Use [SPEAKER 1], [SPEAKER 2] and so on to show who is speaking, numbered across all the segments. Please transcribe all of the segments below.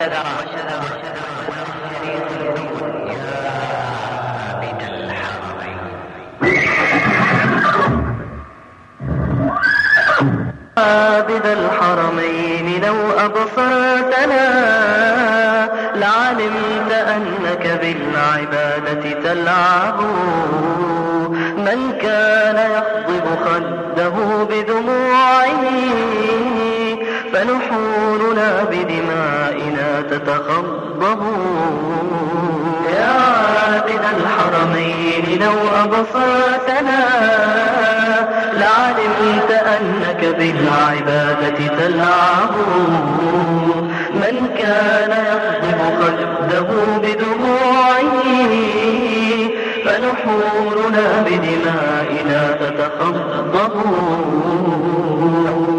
[SPEAKER 1] عابد الحرمين لو أبصرتنا لعلمت أنك بالعبادة تلعب. من كان يخضب خده بدموعه فنحورنا بدمائنا تتخضب يا عابد الحرمين لو أبصرتنا لعلمت أنك بالعبادة تلعب. من كان يخضب خلده بدموعه فنحورنا بدمائنا تتخضب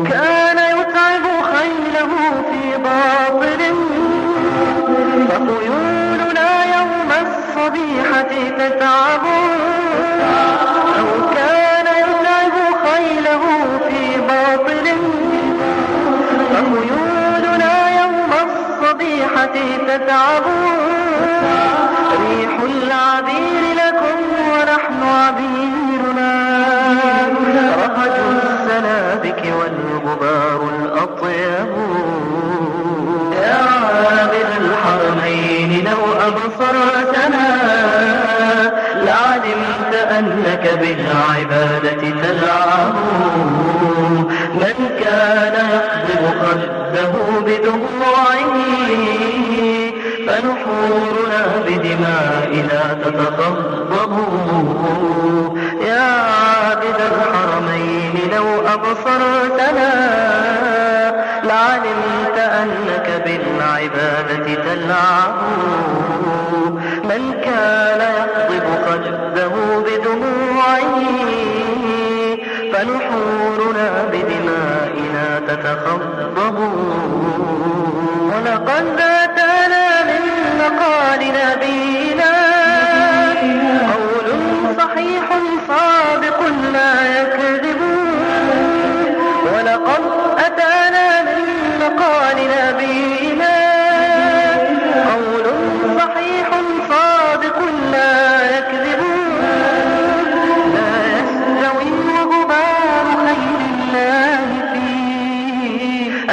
[SPEAKER 1] كان وأطيبوا يا الحرمين لو أبصرتنا لعلمت أنك بالعبادة تلعب. من كان يقضب قلبه بدموعه فنحورنا بدمائنا تتخطى علمت أنك بالعبادة تلعب. من كان يقضب خده بدموعه فنحورنا بدمائنا تتخضب. ولقد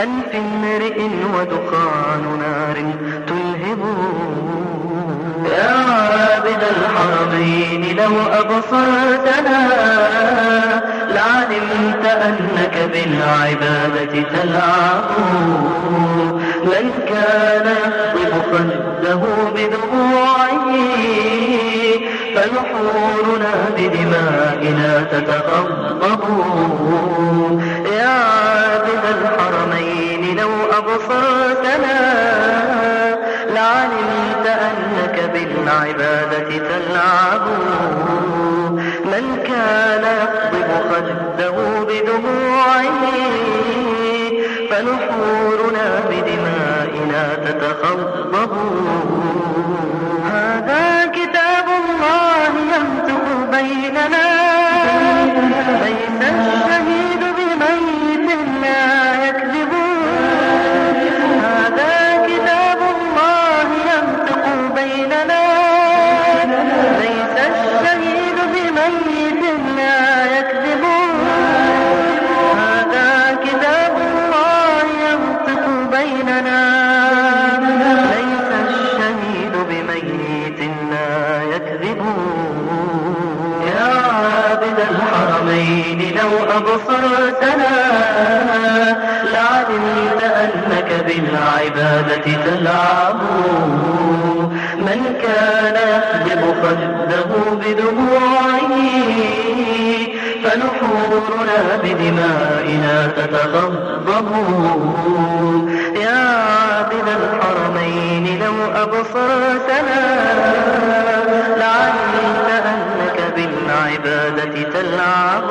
[SPEAKER 1] أنف امرئ ودخان نار تلهب يا عابد الحرمين لو أبصرتنا لعلمت أنك بالعبادة تلعب. من كان يخطب خده بدموعه فنحورنا بدمائنا تتغضب. من عبادتك العبود من كان يقضب خده بدموعه فنحورنا بدمائنا تتخضب. هذا كتاب الله يمسك بيننا. ليس الشهيد بمن بيننا. ليس الشهيد بميت لا يكذب. يا عابد الحرمين لو أبصرتنا لعلمت أنك بالعبادة تلعب. من كان يحجب خده بدموع قبورنا بدمائنا تتغضبون. يا عابد الحرمين لو أبصرتنا لعلمت أنك بالعبادة تلعب.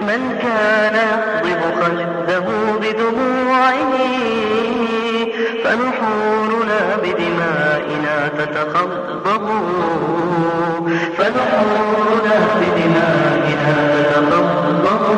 [SPEAKER 1] من كان يقضب خلده بدموعه فنحن لا تتخبطوا فنحور نهدنا إلى تتخبطوا